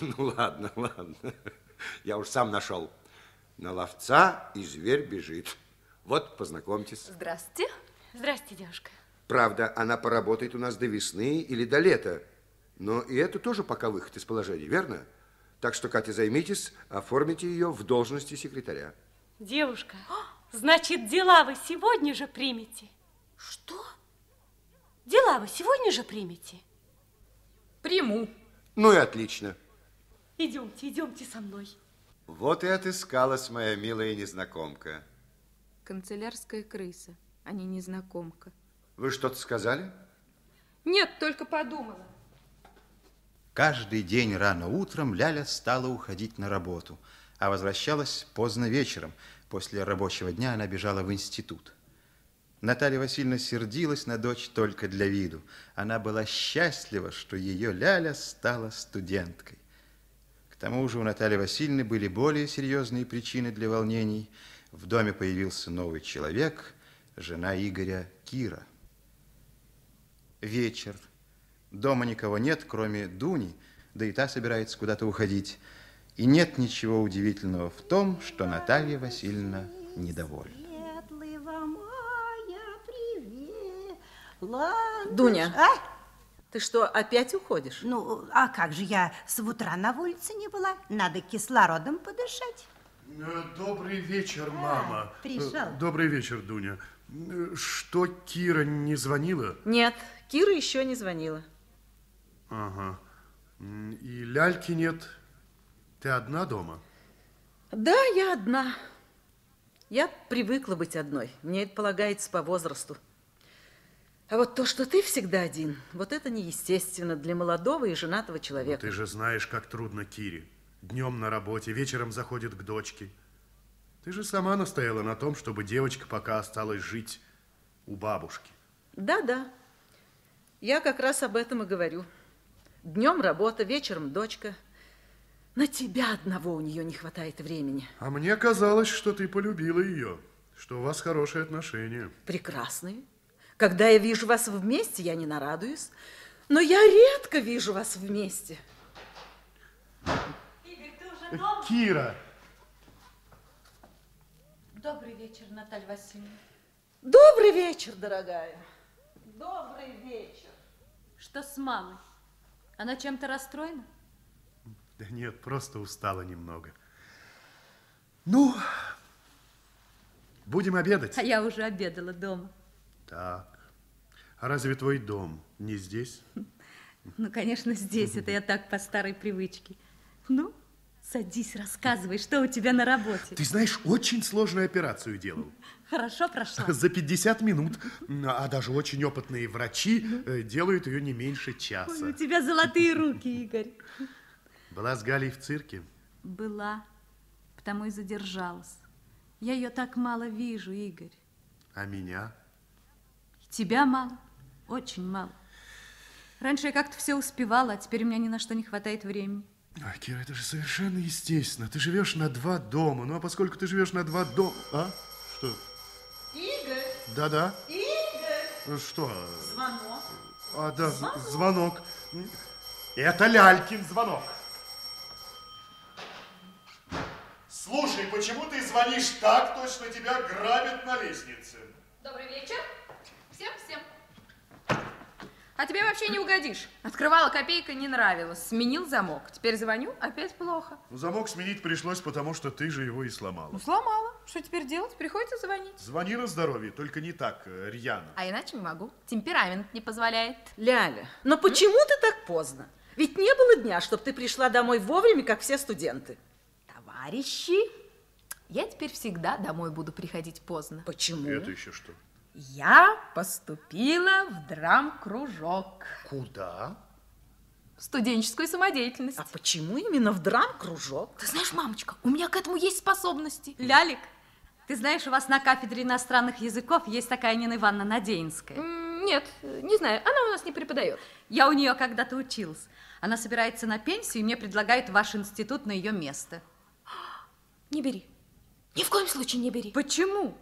Ну, ладно, ладно. Я уж сам нашел. На ловца и зверь бежит. Вот, познакомьтесь. Здравствуйте. Здравствуйте, девушка. Правда, она поработает у нас до весны или до лета. Но и это тоже пока выход из положения, верно? Так что, Катя, займитесь, оформите ее в должности секретаря. Девушка, значит, дела вы сегодня же примете? Что? Дела вы сегодня же примете? Приму. Ну и отлично. Идемте, идемте со мной. Вот и отыскалась моя милая незнакомка. Канцелярская крыса, а не незнакомка. Вы что-то сказали? Нет, только подумала. Каждый день рано утром Ляля стала уходить на работу, а возвращалась поздно вечером. После рабочего дня она бежала в институт. Наталья Васильевна сердилась на дочь только для виду. Она была счастлива, что ее Ляля стала студенткой. К тому же у Натальи Васильевны были более серьезные причины для волнений. В доме появился новый человек, жена Игоря Кира. Вечер. Дома никого нет, кроме Дуни, да и та собирается куда-то уходить. И нет ничего удивительного в том, что Наталья Васильевна недовольна. Дуня, А? Ты что, опять уходишь? Ну, а как же я с утра на улице не была? Надо кислородом подышать. Э, Добрый вечер, мама. пришел. Э, Добрый вечер, Дуня. Э, Что, Кира не звонила? Нет, Кира еще не звонила. Ага. И ляльки нет. Ты одна дома? Да, я одна. Я привыкла быть одной. Мне это полагается по возрасту. А вот то, что ты всегда один, вот это неестественно для молодого и женатого человека. Ты же знаешь, как трудно Кире. Днем на работе, вечером заходит к дочке. Ты же сама настояла на том, чтобы девочка пока осталась жить у бабушки. Да-да. Я как раз об этом и говорю. Днем работа, вечером дочка. На тебя одного у нее не хватает времени. А мне казалось, что ты полюбила ее, что у вас хорошие отношения. Прекрасные. Когда я вижу вас вместе, я не нарадуюсь. Но я редко вижу вас вместе. Игорь, ты уже дома? Кира! Добрый вечер, Наталья Васильевна. Добрый вечер, дорогая. Добрый вечер. Что с мамой? Она чем-то расстроена? Да нет, просто устала немного. Ну, будем обедать. А я уже обедала дома. Так. А разве твой дом не здесь? Ну, конечно, здесь. Это я так по старой привычке. Ну, садись, рассказывай, что у тебя на работе. Ты знаешь, очень сложную операцию делал. Хорошо прошла? За 50 минут. А даже очень опытные врачи э, делают ее не меньше часа. Ой, у тебя золотые руки, Игорь. Была с Галей в цирке? Была, потому и задержалась. Я ее так мало вижу, Игорь. А меня? Тебя мало, очень мало. Раньше я как-то все успевала, а теперь у меня ни на что не хватает времени. А, Кира, это же совершенно естественно. Ты живешь на два дома. Ну, а поскольку ты живешь на два дома... А? Что? Игорь! Да-да. Игорь! Что? Звонок. А, да, звонок. звонок. Это Лялькин звонок. Слушай, почему ты звонишь так, точно тебя грабят на лестнице? Добрый вечер. А тебе вообще не угодишь. Открывала копейка, не нравилось. Сменил замок. Теперь звоню, опять плохо. Ну, замок сменить пришлось, потому что ты же его и сломала. Ну, сломала. Что теперь делать? Приходится звонить. Звони на здоровье, только не так, э, рьяно. А иначе не могу. Темперамент не позволяет. Ляля, но почему ты так поздно? Ведь не было дня, чтобы ты пришла домой вовремя, как все студенты. Товарищи, я теперь всегда домой буду приходить поздно. Почему? Это еще что? Я поступила в драм-кружок. Куда? В студенческую самодеятельность. А почему именно в драм-кружок? Ты знаешь, мамочка, у меня к этому есть способности. Лялик, ты знаешь, у вас на кафедре иностранных языков есть такая Нина Ивановна Надеинская. Нет, не знаю, она у нас не преподает. Я у нее когда-то училась. Она собирается на пенсию, и мне предлагают ваш институт на ее место. Не бери. Ни в коем случае не бери. Почему?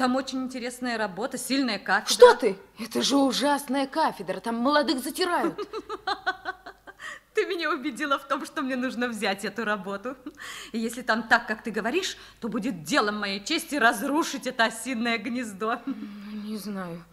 Там очень интересная работа, сильная кафедра. Что ты? Это же ужасная кафедра, там молодых затирают. Ты меня убедила в том, что мне нужно взять эту работу. И если там так, как ты говоришь, то будет делом моей чести разрушить это осиное гнездо. Не знаю.